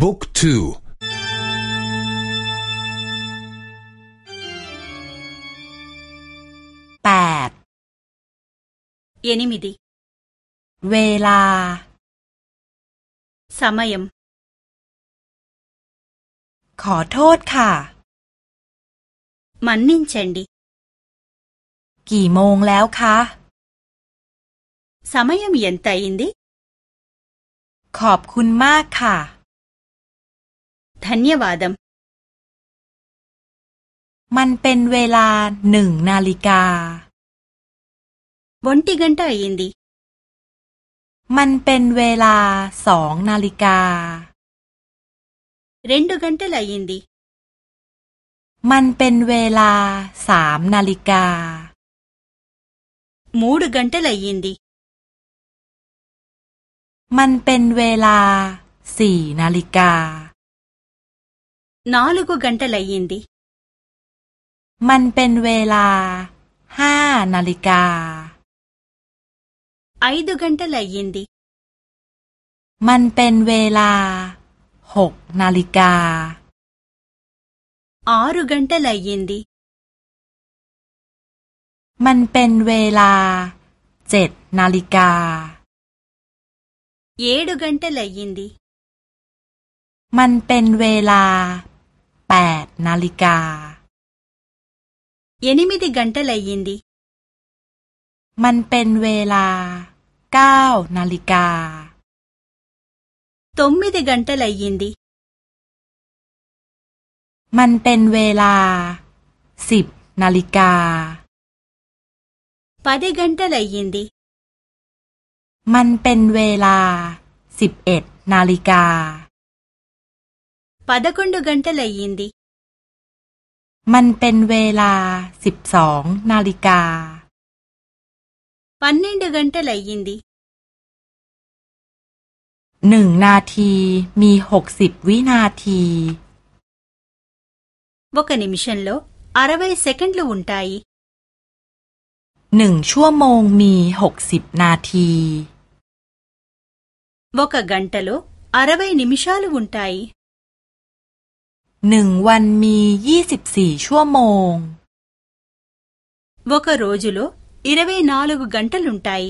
บุ๊กทูแปดเยนิมิดีเวลาสามยมขอโทษค่ะ มันนิ่งเชนดีกี่โมงแล้วคะสามยมเย็นตาอินดีขอบคุณมากค่ะ ధన్యవాదం มันเป็นเวลาหนึ่งนาฬิกา ఒంటి గంట అయింది มันเป็นเวลาสองนาฬิกา రెండు గంటలు అయింది มันเป็นเวลาสามนาฬิกา మూడు గంటలు అయ్యింది มันเป็นเวลาสี่นาฬิกา నాలుగు గంటలు అయ్యింది มันเป็นเวลาห้านาฬิกา ఐదు గంటలు అయ్యింది มันเป็นเวลา 8นาฬิกาเยนิมิดิกันตะเลยยินดีมันเป็นเวลาเก้านาฬิกาตุมมิดิกันตะเลยยินดีมันเป็นเวลาสิบนาฬิกาปาดิกันตะเลยยินดีมันเป็นเวลาสิบเอ็ดนาฬิกา పదకొండు గంటలు అయ్యింది มันเป็นเวลาสิบสองนาฬิกา పన్నెండు గంటలు అయ్యింది หนึ่งนาทีมีหกสิบวินาที ఒక నిమిషంలో అరవై సెకండ్లు ఉంటాయి หนึ่งชั่วโมงมีหกสิบนาที ఒక గంటలో అరవై నిమిషాలు ఉంటాయి หนึ่งวันมียี่สิบสี่ชั่วโมง ఒక రోజులో ఇరవై నాలుగు గంటలుంటాయి